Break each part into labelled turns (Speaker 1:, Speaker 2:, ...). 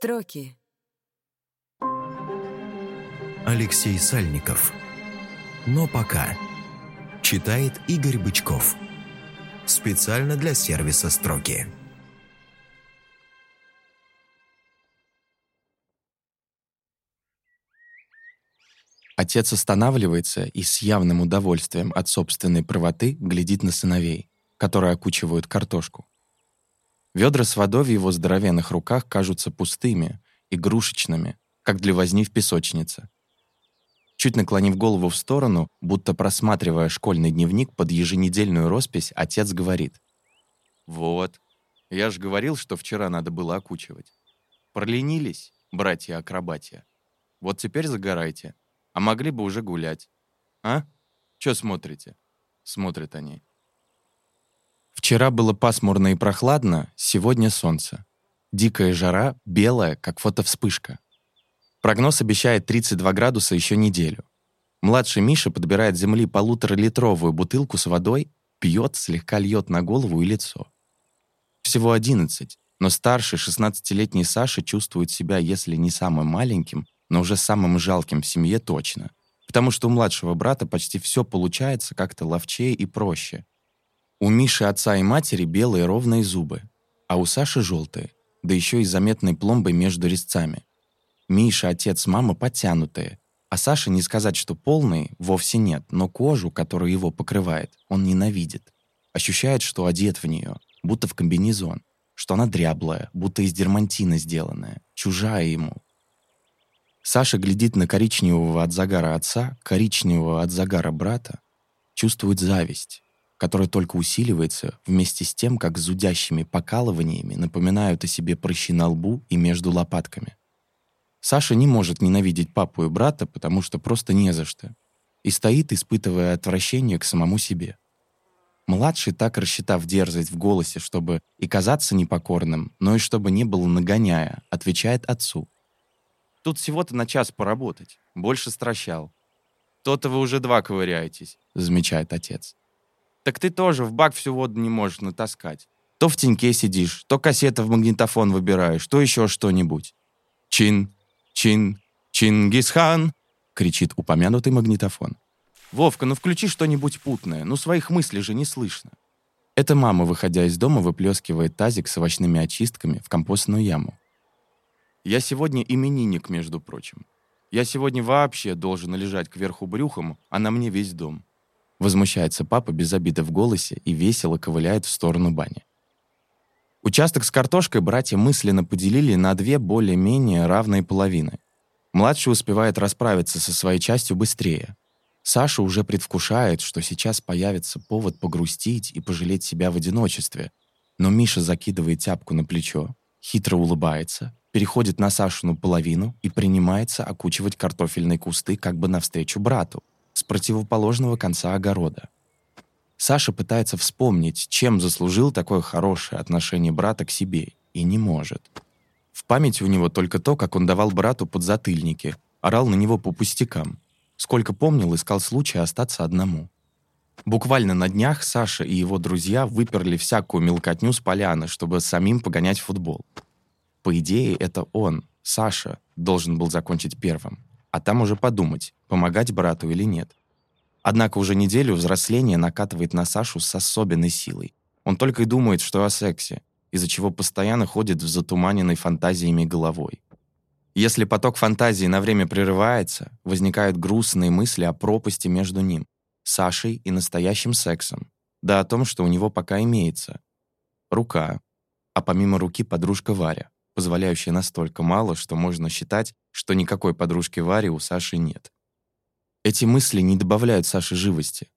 Speaker 1: Строки.
Speaker 2: Алексей Сальников. Но пока. Читает Игорь Бычков. Специально для сервиса «Строки».
Speaker 3: Отец останавливается и с явным удовольствием от собственной правоты глядит на сыновей, которые окучивают картошку. Ведра с водой в его здоровенных руках кажутся пустыми, игрушечными, как для возни в песочнице. Чуть наклонив голову в сторону, будто просматривая школьный дневник под еженедельную роспись, отец говорит. «Вот, я же говорил, что вчера надо было окучивать. Проленились, братья-акробатия. Вот теперь загорайте, а могли бы уже гулять. А? Чё смотрите?» Смотрят они. Вчера было пасмурно и прохладно, сегодня солнце. Дикая жара, белая, как фотовспышка. Прогноз обещает 32 градуса еще неделю. Младший Миша подбирает земли полуторалитровую бутылку с водой, пьет, слегка льет на голову и лицо. Всего 11, но старший 16-летний Саша чувствует себя, если не самым маленьким, но уже самым жалким в семье точно. Потому что у младшего брата почти все получается как-то ловчее и проще. У Миши отца и матери белые ровные зубы, а у Саши желтые, да еще и заметной пломбой между резцами. Миша, отец, мама подтянутые, а Саша не сказать, что полный, вовсе нет, но кожу, которая его покрывает, он ненавидит. Ощущает, что одет в нее, будто в комбинезон, что она дряблая, будто из дермантина сделанная, чужая ему. Саша глядит на коричневого от загара отца, коричневого от загара брата, чувствует зависть, которая только усиливается вместе с тем, как зудящими покалываниями напоминают о себе прыщи на лбу и между лопатками. Саша не может ненавидеть папу и брата, потому что просто не за что, и стоит, испытывая отвращение к самому себе. Младший, так рассчитав дерзость в голосе, чтобы и казаться непокорным, но и чтобы не было нагоняя, отвечает отцу. «Тут всего-то на час поработать, больше стращал. То-то вы уже два ковыряетесь», — замечает отец. Так ты тоже в бак всю воду не можешь натаскать. То в теньке сидишь, то кассеты в магнитофон выбираешь, то еще что-нибудь. Чин, чин, Чингисхан, кричит упомянутый магнитофон. Вовка, ну включи что-нибудь путное, ну своих мыслей же не слышно. Это мама, выходя из дома, выплескивает тазик с овощными очистками в компостную яму. Я сегодня именинник, между прочим. Я сегодня вообще должен лежать кверху брюхом, а на мне весь дом. Возмущается папа без обиды в голосе и весело ковыляет в сторону бани. Участок с картошкой братья мысленно поделили на две более-менее равные половины. Младший успевает расправиться со своей частью быстрее. Саша уже предвкушает, что сейчас появится повод погрустить и пожалеть себя в одиночестве. Но Миша закидывает тяпку на плечо, хитро улыбается, переходит на Сашину половину и принимается окучивать картофельные кусты как бы навстречу брату с противоположного конца огорода. Саша пытается вспомнить, чем заслужил такое хорошее отношение брата к себе, и не может. В памяти у него только то, как он давал брату подзатыльники, орал на него по пустякам. Сколько помнил, искал случая остаться одному. Буквально на днях Саша и его друзья выперли всякую мелкотню с поляны, чтобы самим погонять футбол. По идее, это он, Саша, должен был закончить первым а там уже подумать, помогать брату или нет. Однако уже неделю взросление накатывает на Сашу с особенной силой. Он только и думает, что о сексе, из-за чего постоянно ходит в затуманенной фантазиями головой. Если поток фантазии на время прерывается, возникают грустные мысли о пропасти между ним, Сашей и настоящим сексом, да о том, что у него пока имеется. Рука, а помимо руки подружка Варя позволяющая настолько мало, что можно считать, что никакой подружки Вари у Саши нет. Эти мысли не добавляют Саше живости.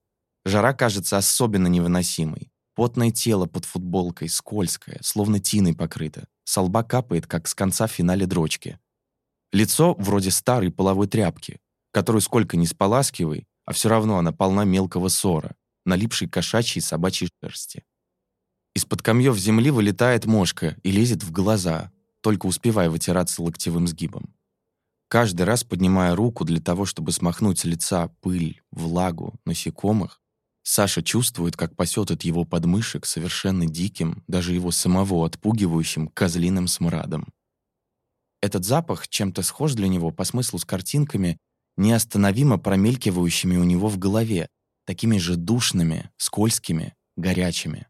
Speaker 3: Жара кажется особенно невыносимой. Потное тело под футболкой, скользкое, словно тиной покрыто. С лба капает, как с конца финале дрочки. Лицо вроде старой половой тряпки, которую сколько ни споласкивай, а все равно она полна мелкого ссора, налипшей кошачьей собачьей шерсти. Из-под камьев земли вылетает мошка и лезет в глаза, только успевая вытираться локтевым сгибом. Каждый раз поднимая руку для того, чтобы смахнуть с лица пыль, влагу, насекомых, Саша чувствует, как пасет от его подмышек совершенно диким, даже его самого отпугивающим козлиным смрадом. Этот запах чем-то схож для него по смыслу с картинками, неостановимо промелькивающими у него в голове, такими же душными, скользкими, горячими.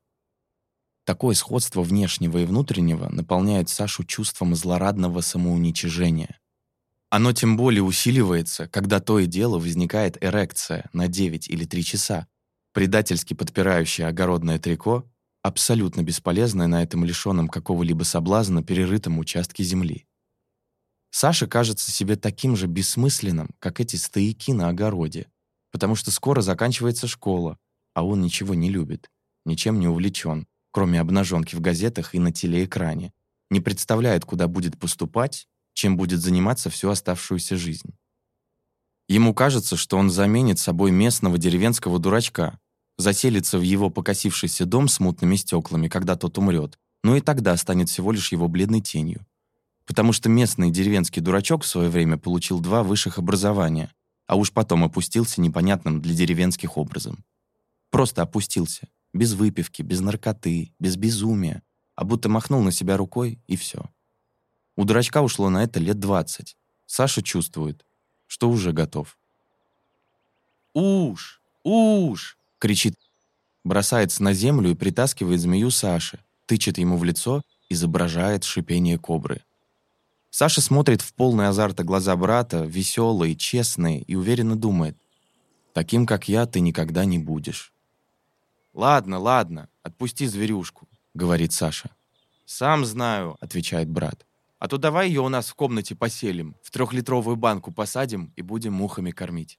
Speaker 3: Такое сходство внешнего и внутреннего наполняет Сашу чувством злорадного самоуничижения. Оно тем более усиливается, когда то и дело возникает эрекция на 9 или 3 часа, предательски подпирающая огородное трико, абсолютно бесполезное на этом лишенном какого-либо соблазна перерытом участке земли. Саша кажется себе таким же бессмысленным, как эти стояки на огороде, потому что скоро заканчивается школа, а он ничего не любит, ничем не увлечен, кроме обнаженки в газетах и на телеэкране, не представляет, куда будет поступать, чем будет заниматься всю оставшуюся жизнь. Ему кажется, что он заменит собой местного деревенского дурачка, заселится в его покосившийся дом с мутными стеклами, когда тот умрет, но и тогда станет всего лишь его бледной тенью. Потому что местный деревенский дурачок в свое время получил два высших образования, а уж потом опустился непонятным для деревенских образом. Просто опустился, без выпивки, без наркоты, без безумия, а будто махнул на себя рукой, и все. У дурачка ушло на это лет двадцать. Саша чувствует, что уже готов. «Уж! Уж!» — кричит. Бросается на землю и притаскивает змею Саши, тычет ему в лицо, изображает шипение кобры. Саша смотрит в полный азарта глаза брата, веселые, честные, и уверенно думает. «Таким, как я, ты никогда не будешь». «Ладно, ладно, отпусти зверюшку», — говорит Саша. «Сам знаю», — отвечает брат. «А то давай ее у нас в комнате поселим, в трехлитровую банку посадим и будем мухами кормить».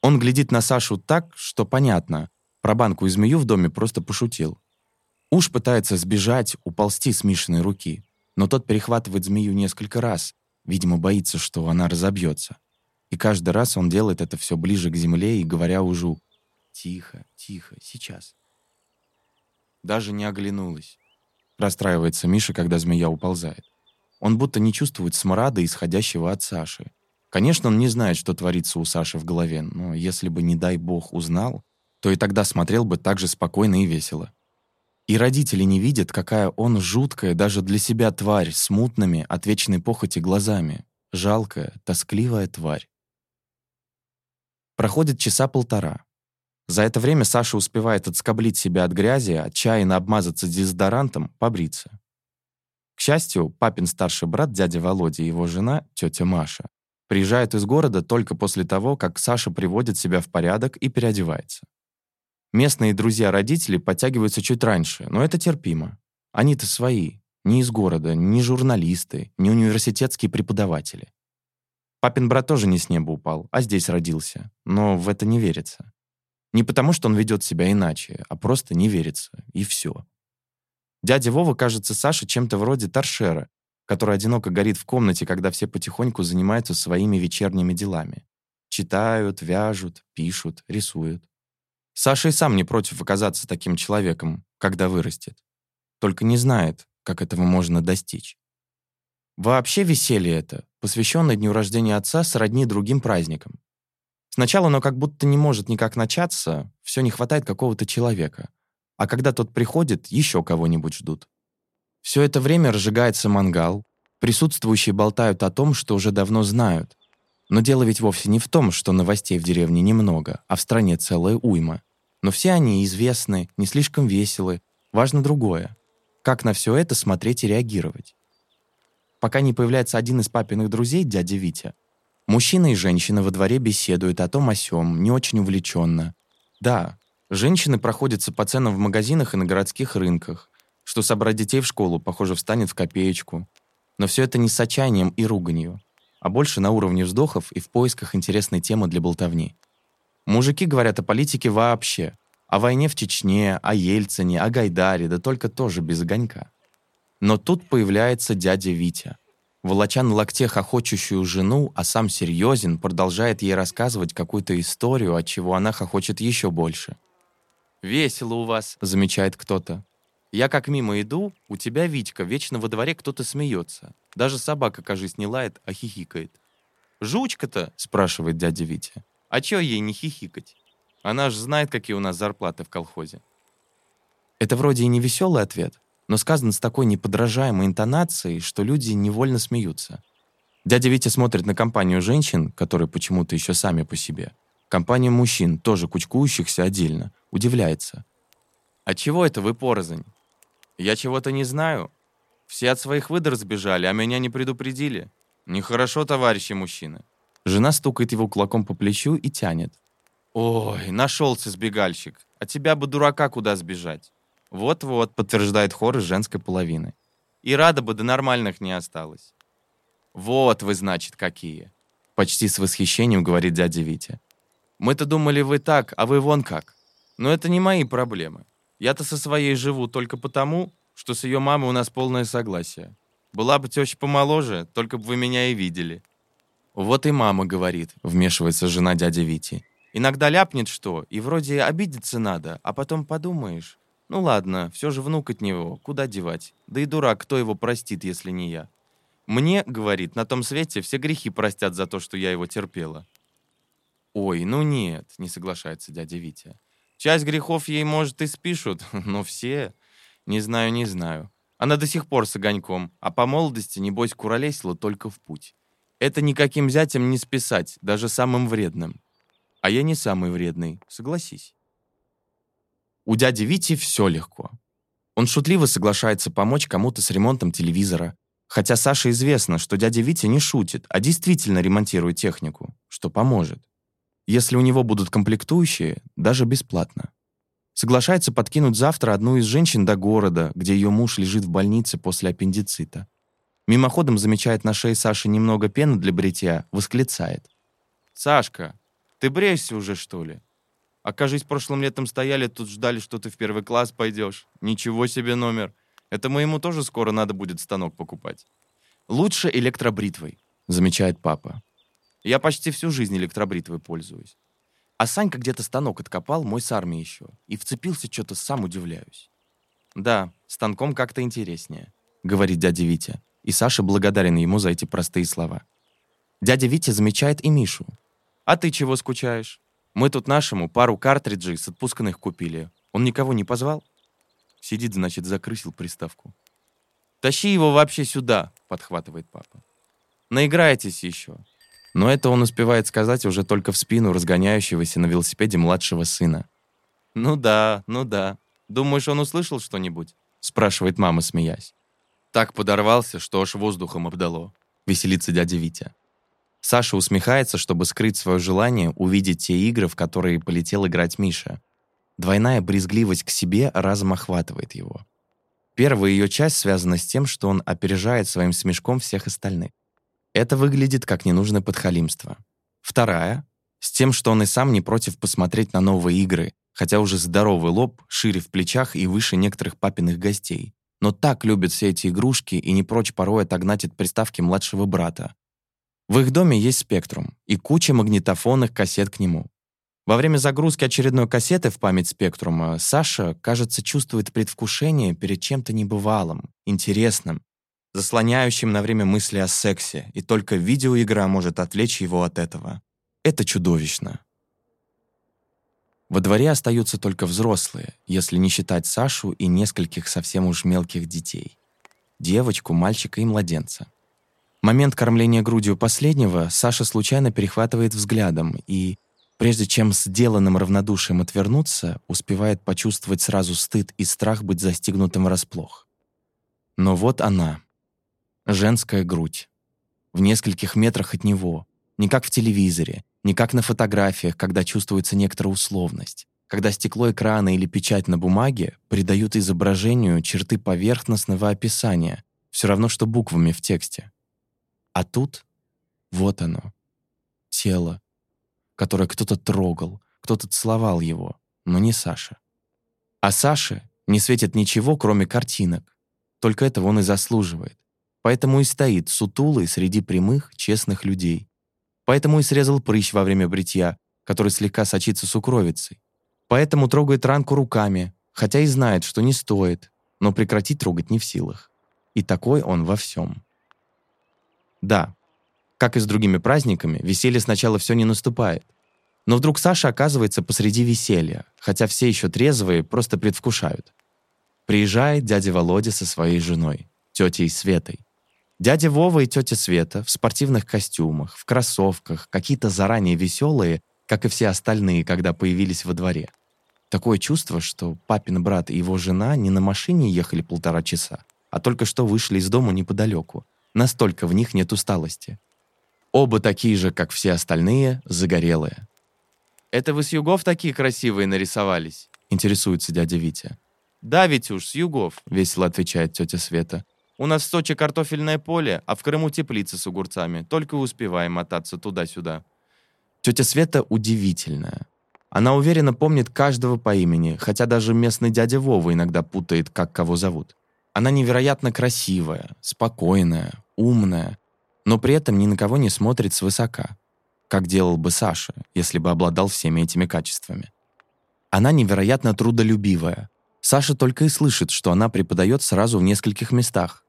Speaker 3: Он глядит на Сашу так, что понятно. Про банку и змею в доме просто пошутил. Уж пытается сбежать, уползти с Мишиной руки. Но тот перехватывает змею несколько раз, видимо, боится, что она разобьется. И каждый раз он делает это все ближе к земле и говоря ужу «Тихо, тихо, сейчас». Даже не оглянулась. Расстраивается Миша, когда змея уползает. Он будто не чувствует смрада, исходящего от Саши. Конечно, он не знает, что творится у Саши в голове, но если бы, не дай бог, узнал, то и тогда смотрел бы так же спокойно и весело. И родители не видят, какая он жуткая даже для себя тварь с мутными от вечной похоти глазами. Жалкая, тоскливая тварь. Проходит часа полтора. За это время Саша успевает отскоблить себя от грязи, отчаянно обмазаться дезодорантом, побриться. К счастью, папин старший брат, дядя Володя и его жена, тетя Маша, приезжают из города только после того, как Саша приводит себя в порядок и переодевается. Местные друзья-родители подтягиваются чуть раньше, но это терпимо. Они-то свои, не из города, не журналисты, не университетские преподаватели. Папин брат тоже не с неба упал, а здесь родился, но в это не верится. Не потому, что он ведет себя иначе, а просто не верится, и все. Дядя Вова кажется Саше чем-то вроде торшера, который одиноко горит в комнате, когда все потихоньку занимаются своими вечерними делами. Читают, вяжут, пишут, рисуют. Саша и сам не против оказаться таким человеком, когда вырастет. Только не знает, как этого можно достичь. Вообще веселье это, посвященное дню рождения отца, сродни другим праздникам. Сначала оно как будто не может никак начаться, все не хватает какого-то человека. А когда тот приходит, еще кого-нибудь ждут. Все это время разжигается мангал, присутствующие болтают о том, что уже давно знают. Но дело ведь вовсе не в том, что новостей в деревне немного, а в стране целая уйма. Но все они известны, не слишком веселы. Важно другое. Как на все это смотреть и реагировать? Пока не появляется один из папиных друзей, дядя Витя, мужчина и женщина во дворе беседуют о том о сём, не очень увлеченно. Да, женщины проходятся по ценам в магазинах и на городских рынках, что собрать детей в школу, похоже, встанет в копеечку. Но все это не с отчаянием и руганью, а больше на уровне вздохов и в поисках интересной темы для болтовни. Мужики говорят о политике вообще. О войне в Чечне, о Ельцине, о Гайдаре, да только тоже без огонька. Но тут появляется дядя Витя. Волоча на локте хохочущую жену, а сам серьезен, продолжает ей рассказывать какую-то историю, от чего она хохочет еще больше. «Весело у вас», — замечает кто-то. «Я как мимо иду, у тебя, Витька, вечно во дворе кто-то смеется. Даже собака, кажись, не лает, а хихикает». «Жучка-то?» — спрашивает дядя Витя. А чё ей не хихикать? Она ж знает, какие у нас зарплаты в колхозе. Это вроде и не веселый ответ, но сказан с такой неподражаемой интонацией, что люди невольно смеются. Дядя Витя смотрит на компанию женщин, которые почему-то еще сами по себе. Компанию мужчин, тоже кучкующихся отдельно. Удивляется. «А чего это вы порознь? Я чего-то не знаю. Все от своих выдор сбежали, а меня не предупредили. Нехорошо, товарищи мужчины». Жена стукает его кулаком по плечу и тянет. «Ой, нашелся сбегальщик. А тебя бы, дурака, куда сбежать?» «Вот-вот», — подтверждает хор из женской половины. «И рада бы до нормальных не осталось». «Вот вы, значит, какие!» Почти с восхищением говорит дядя Витя. «Мы-то думали, вы так, а вы вон как. Но это не мои проблемы. Я-то со своей живу только потому, что с ее мамой у нас полное согласие. Была бы теща помоложе, только бы вы меня и видели». «Вот и мама говорит», — вмешивается жена дяди Вити. «Иногда ляпнет что, и вроде обидеться надо, а потом подумаешь. Ну ладно, все же внук от него, куда девать? Да и дурак, кто его простит, если не я?» Мне, говорит, на том свете все грехи простят за то, что я его терпела. Ой, ну нет, не соглашается дядя Витя. Часть грехов ей, может, и спишут, но все... Не знаю, не знаю. Она до сих пор с огоньком, а по молодости, небось, куролесила только в путь. Это никаким зятем не списать, даже самым вредным. А я не самый вредный, согласись. У дяди Вити все легко. Он шутливо соглашается помочь кому-то с ремонтом телевизора, Хотя Саше известно, что дядя Витя не шутит, а действительно ремонтирует технику, что поможет. Если у него будут комплектующие, даже бесплатно. Соглашается подкинуть завтра одну из женщин до города, где ее муж лежит в больнице после аппендицита. Мимоходом замечает на шее Саши немного пены для бритья, восклицает. «Сашка, ты бреешься уже, что ли? Окажись, прошлым летом стояли, тут ждали, что ты в первый класс пойдешь. Ничего себе номер. Это моему тоже скоро надо будет станок покупать. Лучше электробритвой, замечает папа. Я почти всю жизнь электробритвой пользуюсь. А Санька где-то станок откопал, мой с армии еще, и вцепился что-то, сам удивляюсь. Да, станком как-то интереснее, говорит дядя Витя, и Саша благодарен ему за эти простые слова. Дядя Витя замечает и Мишу. «А ты чего скучаешь? Мы тут нашему пару картриджей с отпусканных купили. Он никого не позвал?» Сидит, значит, закрысил приставку. «Тащи его вообще сюда!» — подхватывает папа. «Наиграйтесь еще!» Но это он успевает сказать уже только в спину разгоняющегося на велосипеде младшего сына. «Ну да, ну да. Думаешь, он услышал что-нибудь?» — спрашивает мама, смеясь. Так подорвался, что аж воздухом обдало. Веселится дядя Витя. Саша усмехается, чтобы скрыть свое желание увидеть те игры, в которые полетел играть Миша. Двойная брезгливость к себе разом охватывает его. Первая ее часть связана с тем, что он опережает своим смешком всех остальных. Это выглядит как ненужное подхалимство. Вторая — с тем, что он и сам не против посмотреть на новые игры, хотя уже здоровый лоб, шире в плечах и выше некоторых папиных гостей. Но так любит все эти игрушки и не прочь порой отогнать от приставки младшего брата. В их доме есть спектрум и куча магнитофонных кассет к нему. Во время загрузки очередной кассеты в память спектрума Саша, кажется, чувствует предвкушение перед чем-то небывалым, интересным, заслоняющим на время мысли о сексе, и только видеоигра может отвлечь его от этого. Это чудовищно. Во дворе остаются только взрослые, если не считать Сашу и нескольких совсем уж мелких детей. Девочку, мальчика и младенца. Момент кормления грудью последнего Саша случайно перехватывает взглядом и, Прежде чем сделанным равнодушием отвернуться, успевает почувствовать сразу стыд и страх быть застигнутым врасплох. Но вот она, женская грудь, в нескольких метрах от него, не как в телевизоре, не как на фотографиях, когда чувствуется некоторая условность, когда стекло экрана или печать на бумаге придают изображению черты поверхностного описания, все равно, что буквами в тексте. А тут вот оно, тело, которое кто-то трогал, кто-то целовал его, но не Саша. А Саше не светит ничего, кроме картинок. Только этого он и заслуживает. Поэтому и стоит сутулый среди прямых, честных людей. Поэтому и срезал прыщ во время бритья, который слегка сочится сукровицей. Поэтому трогает ранку руками, хотя и знает, что не стоит, но прекратить трогать не в силах. И такой он во всем. Да, как и с другими праздниками, веселье сначала все не наступает. Но вдруг Саша оказывается посреди веселья, хотя все еще трезвые просто предвкушают. Приезжает дядя Володя со своей женой, тетей Светой. Дядя Вова и тетя Света в спортивных костюмах, в кроссовках, какие-то заранее веселые, как и все остальные, когда появились во дворе. Такое чувство, что папин брат и его жена не на машине ехали полтора часа, а только что вышли из дома неподалеку. Настолько в них нет усталости. Оба такие же, как все остальные, загорелые. «Это вы с югов такие красивые нарисовались?» — интересуется дядя Витя. «Да, уж, с югов», — весело отвечает тетя Света. У нас в Сочи картофельное поле, а в Крыму теплицы с огурцами. Только успеваем мотаться туда-сюда. Тетя Света удивительная. Она уверенно помнит каждого по имени, хотя даже местный дядя Вова иногда путает, как кого зовут. Она невероятно красивая, спокойная, умная, но при этом ни на кого не смотрит свысока, как делал бы Саша, если бы обладал всеми этими качествами. Она невероятно трудолюбивая. Саша только и слышит, что она преподает сразу в нескольких местах.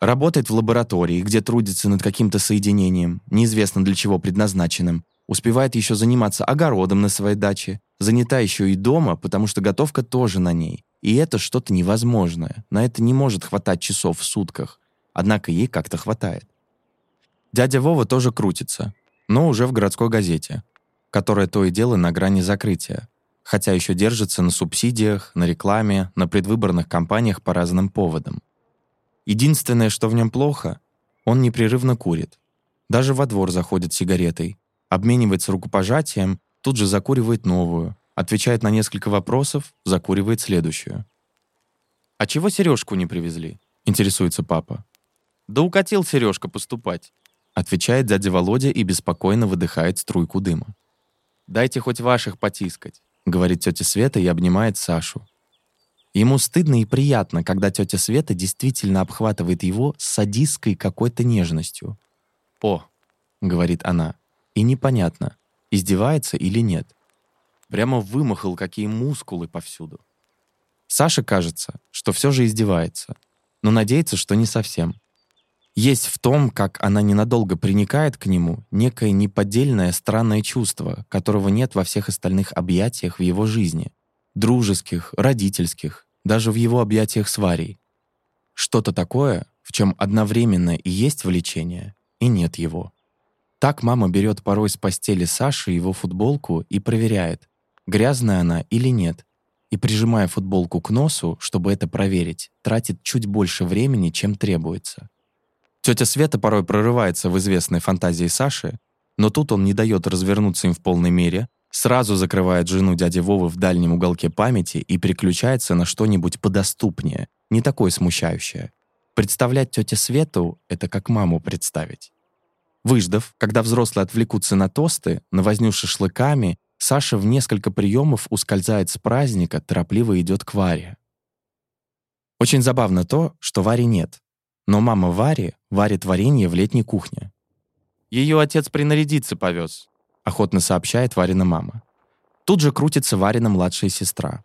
Speaker 3: Работает в лаборатории, где трудится над каким-то соединением, неизвестно для чего предназначенным. Успевает еще заниматься огородом на своей даче. Занята еще и дома, потому что готовка тоже на ней. И это что-то невозможное. На это не может хватать часов в сутках. Однако ей как-то хватает. Дядя Вова тоже крутится, но уже в городской газете, которая то и дело на грани закрытия, хотя еще держится на субсидиях, на рекламе, на предвыборных кампаниях по разным поводам. Единственное, что в нем плохо, он непрерывно курит. Даже во двор заходит сигаретой, обменивается рукопожатием, тут же закуривает новую, отвечает на несколько вопросов, закуривает следующую. «А чего сережку не привезли?» — интересуется папа. «Да укатил Сережка поступать», — отвечает дядя Володя и беспокойно выдыхает струйку дыма. «Дайте хоть ваших потискать», — говорит тетя Света и обнимает Сашу. Ему стыдно и приятно, когда тетя Света действительно обхватывает его садистской какой-то нежностью. «О», — говорит она, и непонятно, издевается или нет. Прямо вымахал, какие мускулы повсюду. Саше кажется, что все же издевается, но надеется, что не совсем. Есть в том, как она ненадолго приникает к нему, некое неподдельное странное чувство, которого нет во всех остальных объятиях в его жизни дружеских, родительских, даже в его объятиях с Варей. Что-то такое, в чем одновременно и есть влечение, и нет его. Так мама берет порой с постели Саши его футболку и проверяет, грязная она или нет, и, прижимая футболку к носу, чтобы это проверить, тратит чуть больше времени, чем требуется. Тетя Света порой прорывается в известной фантазии Саши, но тут он не дает развернуться им в полной мере, Сразу закрывает жену дяди Вовы в дальнем уголке памяти и переключается на что-нибудь подоступнее, не такое смущающее. Представлять тете Свету — это как маму представить. Выждав, когда взрослые отвлекутся на тосты, на возню шашлыками, Саша в несколько приемов ускользает с праздника, торопливо идет к Варе. Очень забавно то, что Вари нет. Но мама Вари варит варенье в летней кухне. Ее отец принарядиться повез, охотно сообщает Варина мама. Тут же крутится Варина младшая сестра.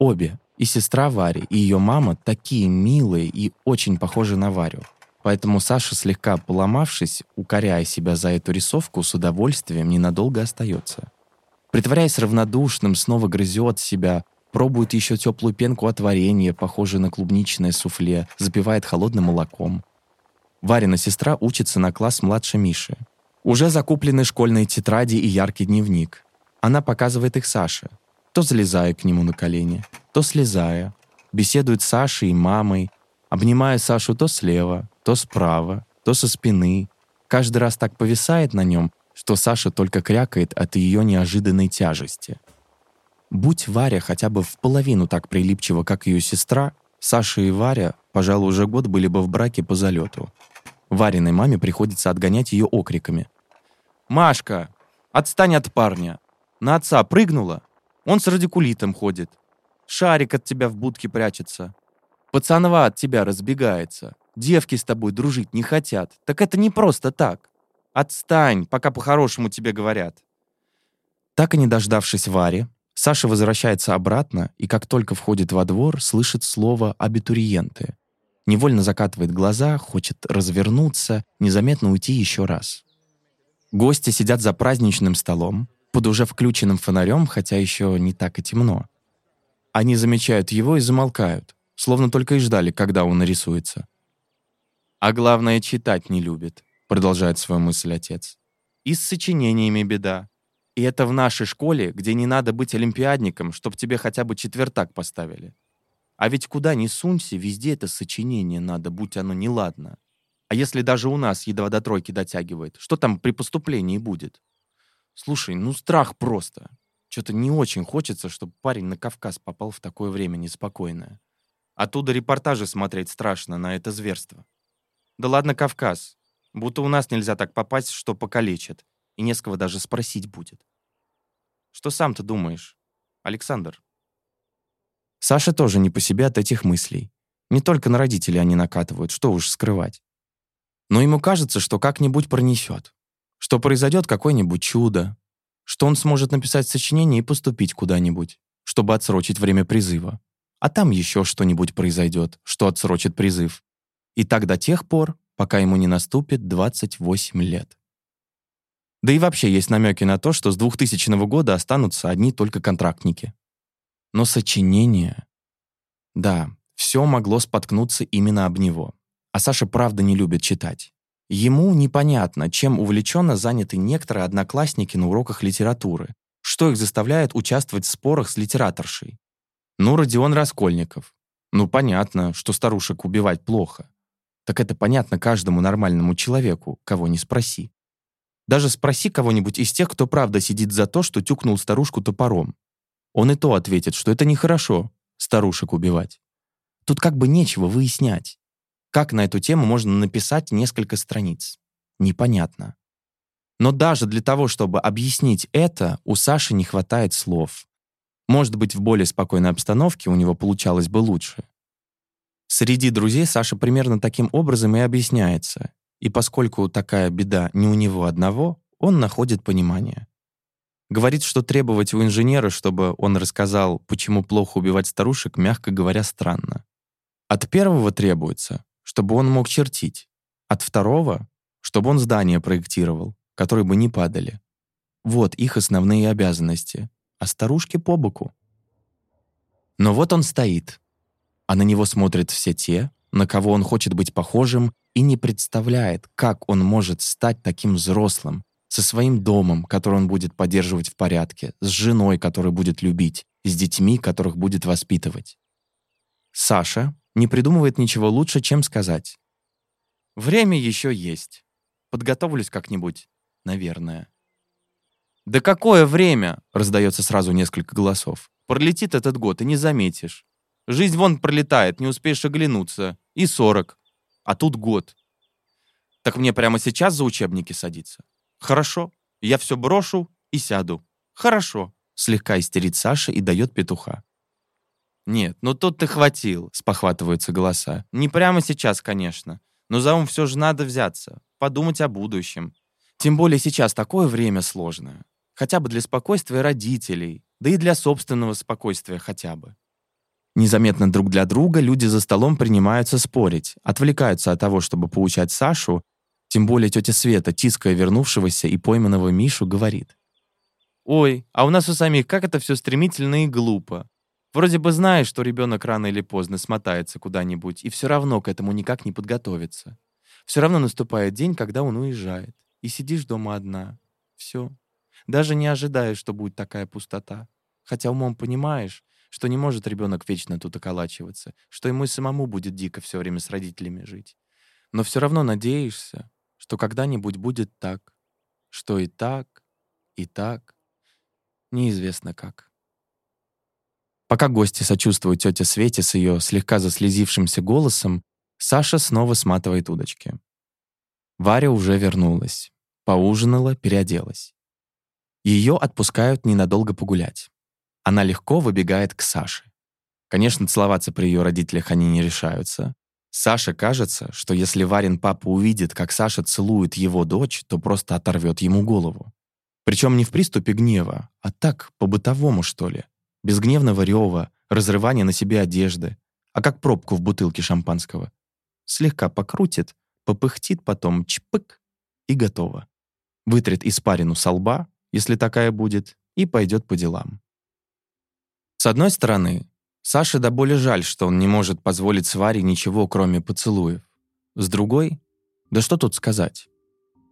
Speaker 3: Обе, и сестра Вари, и ее мама, такие милые и очень похожи на Варю. Поэтому Саша, слегка поломавшись, укоряя себя за эту рисовку, с удовольствием ненадолго остается. Притворяясь равнодушным, снова грызет себя, пробует еще теплую пенку от варенья, похожее на клубничное суфле, запивает холодным молоком. Варина сестра учится на класс младше Миши. Уже закуплены школьные тетради и яркий дневник. Она показывает их Саше, то залезая к нему на колени, то слезая, беседует с Сашей и мамой, обнимая Сашу то слева, то справа, то со спины. Каждый раз так повисает на нем, что Саша только крякает от ее неожиданной тяжести. Будь Варя хотя бы в половину так прилипчива, как ее сестра, Саша и Варя, пожалуй, уже год были бы в браке по залету. Вариной маме приходится отгонять ее окриками. «Машка, отстань от парня! На отца прыгнула? Он с радикулитом ходит. Шарик от тебя в будке прячется. Пацанва от тебя разбегается. Девки с тобой дружить не хотят. Так это не просто так. Отстань, пока по-хорошему тебе говорят». Так и не дождавшись Вари, Саша возвращается обратно и как только входит во двор, слышит слово «абитуриенты» невольно закатывает глаза, хочет развернуться, незаметно уйти еще раз. Гости сидят за праздничным столом, под уже включенным фонарем, хотя еще не так и темно. Они замечают его и замолкают, словно только и ждали, когда он нарисуется. А главное, читать не любит, продолжает свою мысль отец. И с сочинениями беда. И это в нашей школе, где не надо быть олимпиадником, чтобы тебе хотя бы четвертак поставили. А ведь куда ни сунься, везде это сочинение надо, будь оно неладно. А если даже у нас едва до тройки дотягивает, что там при поступлении будет? Слушай, ну страх просто. Что-то не очень хочется, чтобы парень на Кавказ попал в такое время неспокойное. Оттуда репортажи смотреть страшно на это зверство. Да ладно Кавказ. Будто у нас нельзя так попасть, что покалечат. И не с кого даже спросить будет. Что сам ты думаешь, Александр? Саша тоже не по себе от этих мыслей. Не только на родителей они накатывают, что уж скрывать. Но ему кажется, что как-нибудь пронесет. Что произойдет какое-нибудь чудо. Что он сможет написать сочинение и поступить куда-нибудь, чтобы отсрочить время призыва. А там еще что-нибудь произойдет, что отсрочит призыв. И так до тех пор, пока ему не наступит 28 лет. Да и вообще есть намеки на то, что с 2000 года останутся одни только контрактники. Но сочинение... Да, все могло споткнуться именно об него. А Саша правда не любит читать. Ему непонятно, чем увлеченно заняты некоторые одноклассники на уроках литературы, что их заставляет участвовать в спорах с литераторшей. Ну, Родион Раскольников. Ну, понятно, что старушек убивать плохо. Так это понятно каждому нормальному человеку, кого не спроси. Даже спроси кого-нибудь из тех, кто правда сидит за то, что тюкнул старушку топором. Он и то ответит, что это нехорошо старушек убивать. Тут как бы нечего выяснять. Как на эту тему можно написать несколько страниц? Непонятно. Но даже для того, чтобы объяснить это, у Саши не хватает слов. Может быть, в более спокойной обстановке у него получалось бы лучше. Среди друзей Саша примерно таким образом и объясняется. И поскольку такая беда не у него одного, он находит понимание. Говорит, что требовать у инженера, чтобы он рассказал, почему плохо убивать старушек, мягко говоря, странно. От первого требуется, чтобы он мог чертить. От второго, чтобы он здания проектировал, которые бы не падали. Вот их основные обязанности. А старушки по боку. Но вот он стоит, а на него смотрят все те, на кого он хочет быть похожим, и не представляет, как он может стать таким взрослым, со своим домом, который он будет поддерживать в порядке, с женой, которую будет любить, с детьми, которых будет воспитывать. Саша не придумывает ничего лучше, чем сказать. Время еще есть. Подготовлюсь как-нибудь, наверное. «Да какое время?» — раздается сразу несколько голосов. «Пролетит этот год, и не заметишь. Жизнь вон пролетает, не успеешь оглянуться. И сорок. А тут год. Так мне прямо сейчас за учебники садиться? Хорошо. Я все брошу и сяду. Хорошо. Слегка истерит Саша и дает петуха. «Нет, ну тут ты хватил», — спохватываются голоса. «Не прямо сейчас, конечно. Но за ум все же надо взяться, подумать о будущем. Тем более сейчас такое время сложное. Хотя бы для спокойствия родителей, да и для собственного спокойствия хотя бы. Незаметно друг для друга люди за столом принимаются спорить, отвлекаются от того, чтобы поучать Сашу, тем более тетя Света, тиская вернувшегося и пойманного Мишу, говорит. «Ой, а у нас у самих как это все стремительно и глупо. Вроде бы знаешь, что ребенок рано или поздно смотается куда-нибудь, и все равно к этому никак не подготовится. Все равно наступает день, когда он уезжает, и сидишь дома одна. Все. Даже не ожидаешь, что будет такая пустота. Хотя умом понимаешь, что не может ребенок вечно тут околачиваться, что ему и самому будет дико все время с родителями жить. Но все равно надеешься, что когда-нибудь будет так, что и так, и так, неизвестно как. Пока гости сочувствуют тете Свете с ее слегка заслезившимся голосом, Саша снова сматывает удочки. Варя уже вернулась, поужинала, переоделась. Ее отпускают ненадолго погулять. Она легко выбегает к Саше. Конечно, целоваться при ее родителях они не решаются. Саше кажется, что если Варин папа увидит, как Саша целует его дочь, то просто оторвет ему голову. Причем не в приступе гнева, а так, по-бытовому, что ли. Без гневного рева, разрывания на себе одежды, а как пробку в бутылке шампанского. Слегка покрутит, попыхтит потом чпык и готово. Вытрет испарину со лба, если такая будет, и пойдет по делам. С одной стороны, Саше до боли жаль, что он не может позволить Сваре ничего, кроме поцелуев. С другой? Да что тут сказать?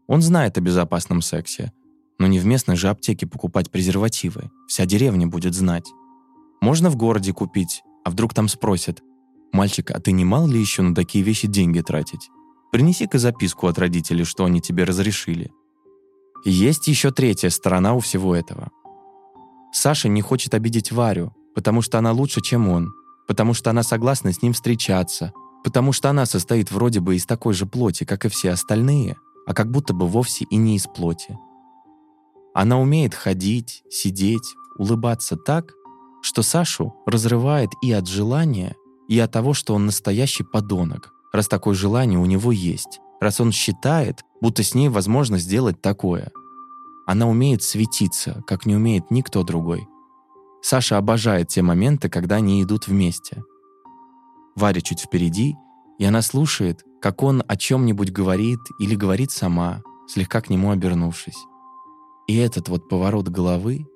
Speaker 3: Он знает о безопасном сексе, но не в местной же аптеке покупать презервативы. Вся деревня будет знать. Можно в городе купить, а вдруг там спросят, «Мальчик, а ты не мал ли еще на такие вещи деньги тратить? Принеси-ка записку от родителей, что они тебе разрешили». есть еще третья сторона у всего этого. Саша не хочет обидеть Варю, потому что она лучше, чем он, потому что она согласна с ним встречаться, потому что она состоит вроде бы из такой же плоти, как и все остальные, а как будто бы вовсе и не из плоти. Она умеет ходить, сидеть, улыбаться так, что Сашу разрывает и от желания, и от того, что он настоящий подонок, раз такое желание у него есть, раз он считает, будто с ней возможно сделать такое. Она умеет светиться, как не умеет никто другой. Саша обожает те моменты, когда они идут вместе. Варя чуть впереди, и она слушает, как он о чем-нибудь говорит или говорит сама, слегка к нему обернувшись. И этот вот поворот головы,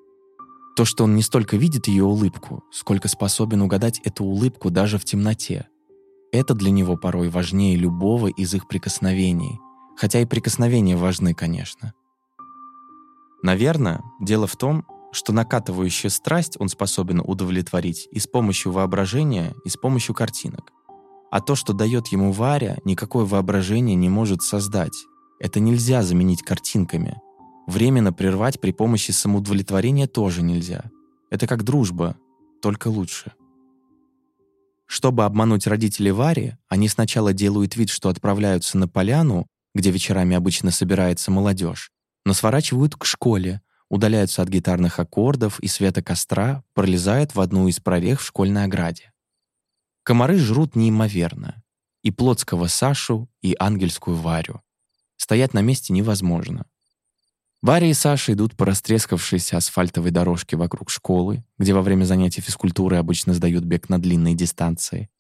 Speaker 3: то, что он не столько видит ее улыбку, сколько способен угадать эту улыбку даже в темноте. Это для него порой важнее любого из их прикосновений, хотя и прикосновения важны, конечно. Наверное, дело в том, что накатывающую страсть он способен удовлетворить и с помощью воображения, и с помощью картинок. А то, что дает ему Варя, никакое воображение не может создать. Это нельзя заменить картинками – Временно прервать при помощи самоудовлетворения тоже нельзя. Это как дружба, только лучше. Чтобы обмануть родителей Вари, они сначала делают вид, что отправляются на поляну, где вечерами обычно собирается молодежь, но сворачивают к школе, удаляются от гитарных аккордов и света костра, пролезают в одну из прорех в школьной ограде. Комары жрут неимоверно. И плотского Сашу, и ангельскую Варю. Стоять на месте невозможно. Варя и Саша идут по растрескавшейся асфальтовой дорожке вокруг школы, где во время занятий физкультуры обычно сдают бег на длинные дистанции.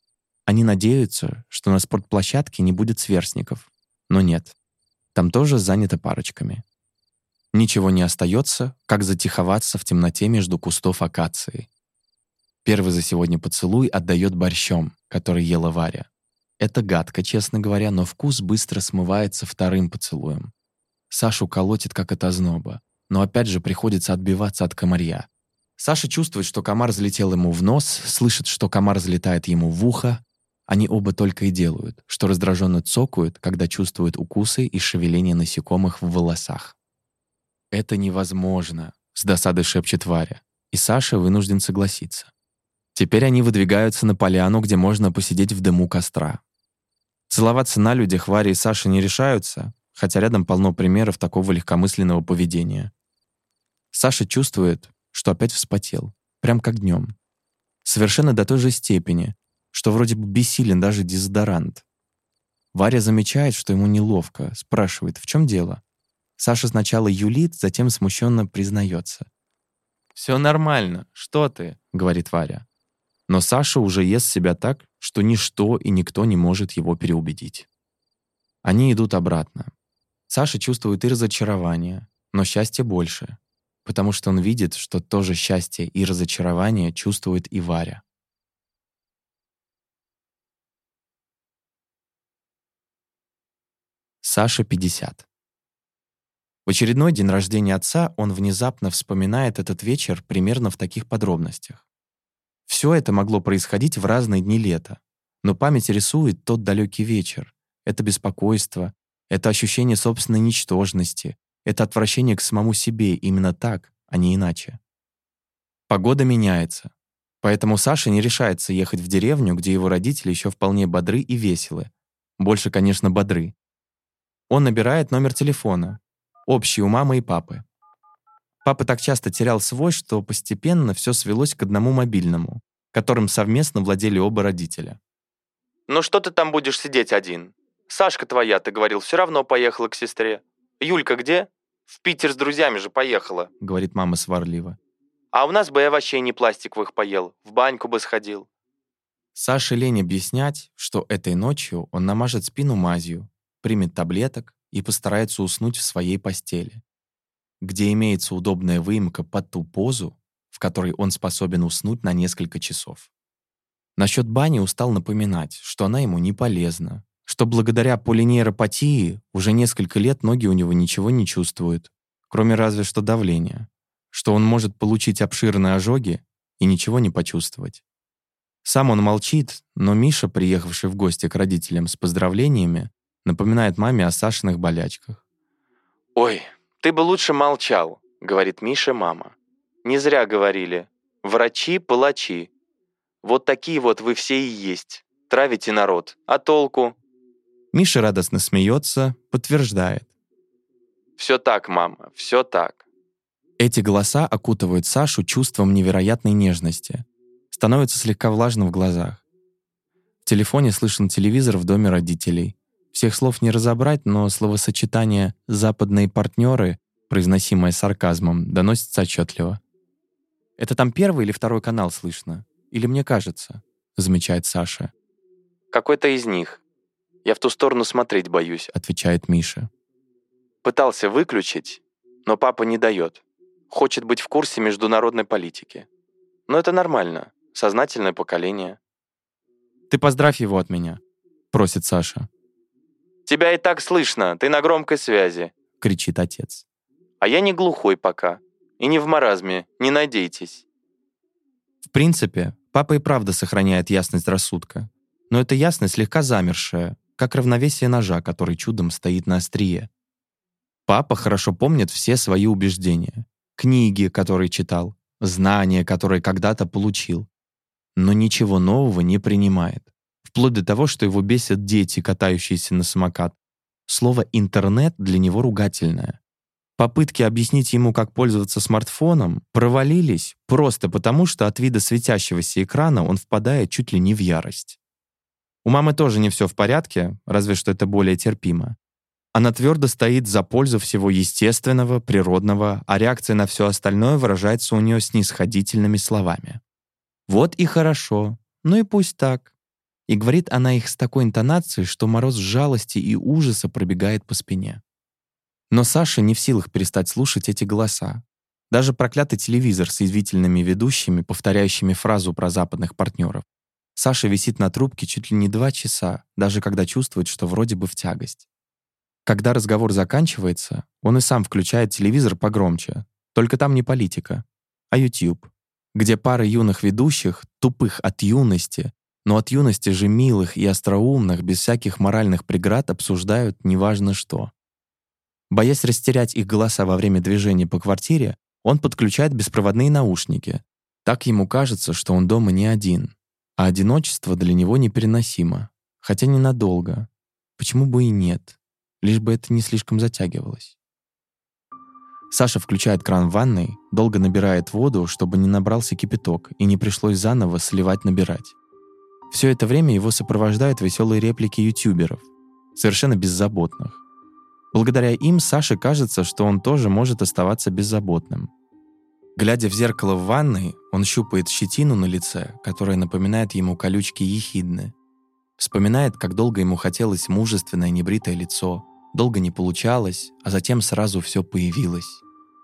Speaker 3: Они надеются, что на спортплощадке не будет сверстников. Но нет. Там тоже занято парочками. Ничего не остается, как затиховаться в темноте между кустов акации. Первый за сегодня поцелуй отдает борщом, который ела Варя. Это гадко, честно говоря, но вкус быстро смывается вторым поцелуем. Сашу колотит, как от озноба. Но опять же приходится отбиваться от комарья. Саша чувствует, что комар залетел ему в нос, слышит, что комар залетает ему в ухо. Они оба только и делают, что раздраженно цокают, когда чувствуют укусы и шевеление насекомых в волосах. «Это невозможно», — с досадой шепчет Варя. И Саша вынужден согласиться. Теперь они выдвигаются на поляну, где можно посидеть в дыму костра. Целоваться на людях Варя и Саша не решаются, хотя рядом полно примеров такого легкомысленного поведения. Саша чувствует, что опять вспотел, прям как днем. Совершенно до той же степени, что вроде бы бессилен даже дезодорант. Варя замечает, что ему неловко, спрашивает, в чем дело. Саша сначала юлит, затем смущенно признается. «Все нормально, что ты?» — говорит Варя. Но Саша уже ест себя так, что ничто и никто не может его переубедить. Они идут обратно. Саша чувствует и разочарование, но счастье больше, потому что он видит, что то же счастье и разочарование чувствует и Варя. Саша 50. В очередной день рождения отца он внезапно вспоминает этот вечер примерно в таких подробностях. Все это могло происходить в разные дни лета, но память рисует тот далекий вечер, это беспокойство, это ощущение собственной ничтожности, это отвращение к самому себе именно так, а не иначе. Погода меняется, поэтому Саша не решается ехать в деревню, где его родители еще вполне бодры и веселы. Больше, конечно, бодры. Он набирает номер телефона, общий у мамы и папы. Папа так часто терял свой, что постепенно все свелось к одному мобильному, которым совместно владели оба родителя. «Ну что ты там будешь сидеть один? Сашка твоя, ты говорил, все равно поехала к сестре. Юлька где? В Питер с друзьями же поехала, говорит мама сварливо. А у нас бы я вообще не пластиковых поел, в баньку бы сходил. Саше лень объяснять, что этой ночью он намажет спину мазью, примет таблеток и постарается уснуть в своей постели, где имеется удобная выемка под ту позу, в которой он способен уснуть на несколько часов. Насчет бани устал напоминать, что она ему не полезна, что благодаря полинейропатии уже несколько лет ноги у него ничего не чувствуют, кроме разве что давления, что он может получить обширные ожоги и ничего не почувствовать. Сам он молчит, но Миша, приехавший в гости к родителям с поздравлениями, напоминает маме о Сашиных болячках. «Ой, ты бы лучше молчал», — говорит Миша мама. «Не зря говорили. Врачи-палачи. Вот такие вот вы все и есть. Травите народ. А толку?» Миша радостно смеется, подтверждает. «Все так, мама, все так». Эти голоса окутывают Сашу чувством невероятной нежности. Становится слегка влажно в глазах. В телефоне слышен телевизор в доме родителей. Всех слов не разобрать, но словосочетание «западные партнеры», произносимое сарказмом, доносится отчетливо. «Это там первый или второй канал слышно? Или мне кажется?» — замечает Саша. «Какой-то из них. Я в ту сторону смотреть боюсь», — отвечает Миша. «Пытался выключить, но папа не дает. Хочет быть в курсе международной политики. Но это нормально. Сознательное поколение». «Ты поздравь его от меня», — просит Саша. «Тебя и так слышно, ты на громкой связи», — кричит отец. «А я не глухой пока. И не в маразме, не надейтесь». В принципе, папа и правда сохраняет ясность рассудка. Но эта ясность слегка замершая, как равновесие ножа, который чудом стоит на острие. Папа хорошо помнит все свои убеждения. Книги, которые читал, знания, которые когда-то получил. Но ничего нового не принимает. Вплоть до того, что его бесят дети, катающиеся на самокат. Слово «интернет» для него ругательное. Попытки объяснить ему, как пользоваться смартфоном, провалились просто потому, что от вида светящегося экрана он впадает чуть ли не в ярость. У мамы тоже не все в порядке, разве что это более терпимо. Она твердо стоит за пользу всего естественного, природного, а реакция на все остальное выражается у нее снисходительными словами. «Вот и хорошо. Ну и пусть так. И говорит она их с такой интонацией, что мороз жалости и ужаса пробегает по спине. Но Саша не в силах перестать слушать эти голоса. Даже проклятый телевизор с извительными ведущими, повторяющими фразу про западных партнеров. Саша висит на трубке чуть ли не два часа, даже когда чувствует, что вроде бы в тягость. Когда разговор заканчивается, он и сам включает телевизор погромче. Только там не политика, а YouTube, где пара юных ведущих, тупых от юности, но от юности же милых и остроумных, без всяких моральных преград, обсуждают неважно что. Боясь растерять их голоса во время движения по квартире, он подключает беспроводные наушники. Так ему кажется, что он дома не один, а одиночество для него непереносимо. Хотя ненадолго. Почему бы и нет? Лишь бы это не слишком затягивалось. Саша включает кран в ванной, долго набирает воду, чтобы не набрался кипяток и не пришлось заново сливать-набирать. Все это время его сопровождают веселые реплики ютуберов, совершенно беззаботных. Благодаря им Саше кажется, что он тоже может оставаться беззаботным. Глядя в зеркало в ванной, он щупает щетину на лице, которая напоминает ему колючки ехидны. Вспоминает, как долго ему хотелось мужественное небритое лицо, долго не получалось, а затем сразу все появилось.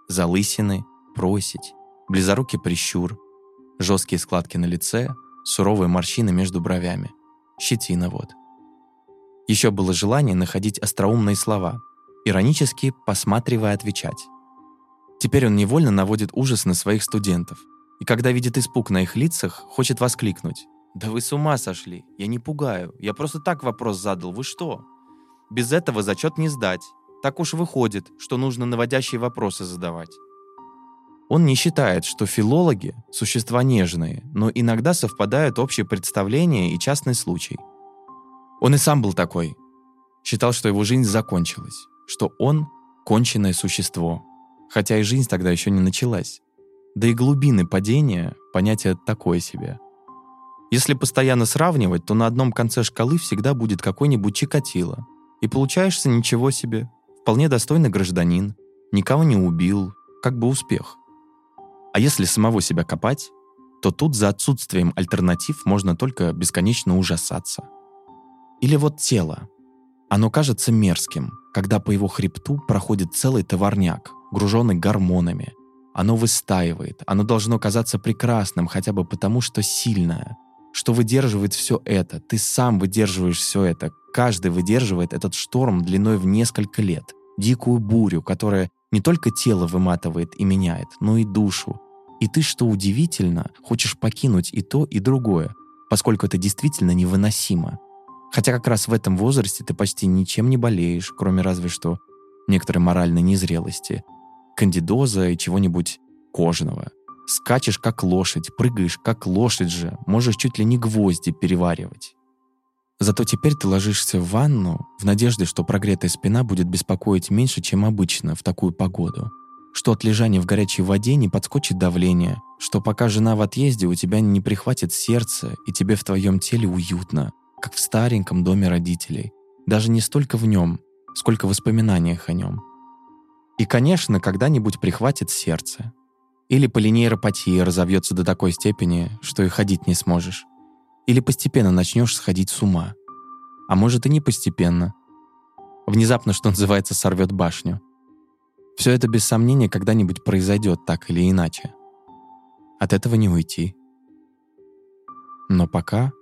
Speaker 3: Залысины, просить, близорукий прищур, жесткие складки на лице, суровые морщины между бровями. Щетина вот. Еще было желание находить остроумные слова, иронически посматривая отвечать. Теперь он невольно наводит ужас на своих студентов. И когда видит испуг на их лицах, хочет воскликнуть. «Да вы с ума сошли! Я не пугаю. Я просто так вопрос задал. Вы что? Без этого зачет не сдать. Так уж выходит, что нужно наводящие вопросы задавать. Он не считает, что филологи – существа нежные, но иногда совпадают общие представления и частный случай. Он и сам был такой. Считал, что его жизнь закончилась, что он – конченное существо, хотя и жизнь тогда еще не началась. Да и глубины падения – понятие такое себе. Если постоянно сравнивать, то на одном конце шкалы всегда будет какой-нибудь Чикатило. И получаешься ничего себе, вполне достойный гражданин, никого не убил, как бы успех – а если самого себя копать, то тут за отсутствием альтернатив можно только бесконечно ужасаться. Или вот тело. Оно кажется мерзким, когда по его хребту проходит целый товарняк, груженный гормонами. Оно выстаивает, оно должно казаться прекрасным хотя бы потому, что сильное, что выдерживает все это. Ты сам выдерживаешь все это. Каждый выдерживает этот шторм длиной в несколько лет. Дикую бурю, которая не только тело выматывает и меняет, но и душу. И ты, что удивительно, хочешь покинуть и то, и другое, поскольку это действительно невыносимо. Хотя как раз в этом возрасте ты почти ничем не болеешь, кроме разве что некоторой моральной незрелости, кандидоза и чего-нибудь кожного. Скачешь как лошадь, прыгаешь как лошадь же, можешь чуть ли не гвозди переваривать. Зато теперь ты ложишься в ванну в надежде, что прогретая спина будет беспокоить меньше, чем обычно в такую погоду. Что от лежания в горячей воде не подскочит давление, что пока жена в отъезде, у тебя не прихватит сердце, и тебе в твоем теле уютно, как в стареньком доме родителей. Даже не столько в нем, сколько в воспоминаниях о нем. И, конечно, когда-нибудь прихватит сердце. Или полинейропатия разовьется до такой степени, что и ходить не сможешь. Или постепенно начнешь сходить с ума. А может и не постепенно. Внезапно, что называется, сорвет башню. Все это без сомнения когда-нибудь произойдет так или иначе. От этого не уйти. Но пока